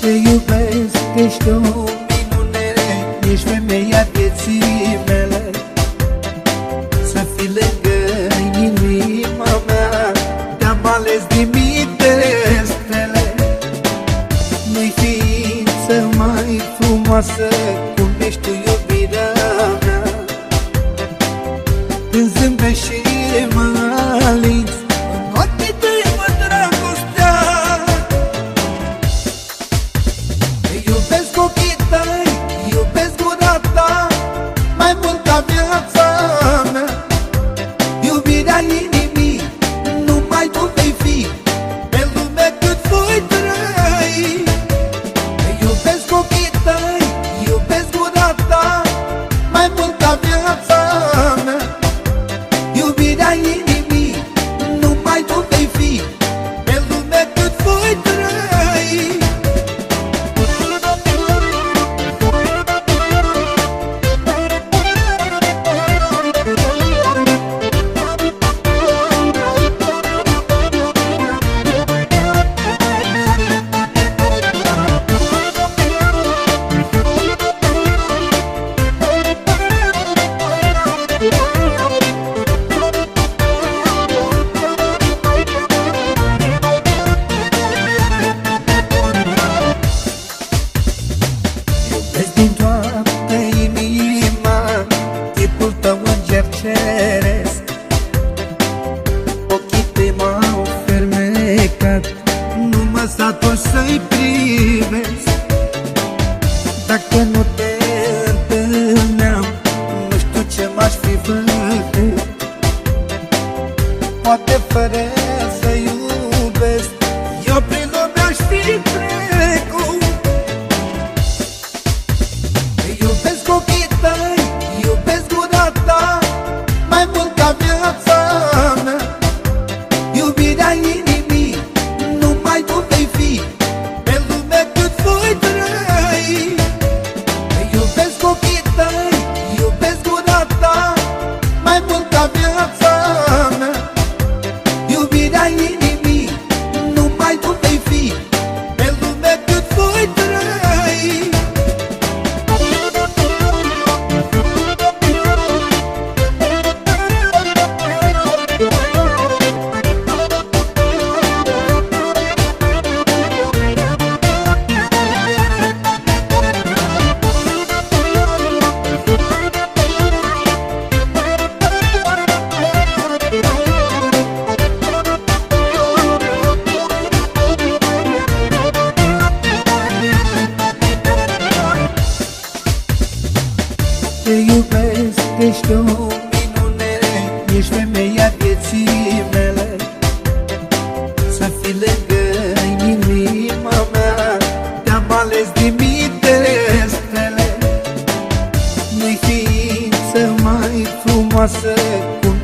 Te iubesc, ești o minune Ești femeia vieții mele. Să fii lângă inima mea Te-am ales dimite stele Nu-i ființă mai frumoasă Cum ești tu iubirea mea. Când zâmbești și Doamne Dacă nu te întâlneam Nu știu ce m-aș fi făcut. Poate fără să iubesc Eu prin lume aș fi trecut. Iubesc ochii tăi, iubesc gura ta Mai mult ca viața mea. Iubirea inimii Ești o minune, ești femeia vieții mele. Să fii lângă inima mea Te-am ales din mitele stele Nu-i ființă mai frumoasă cum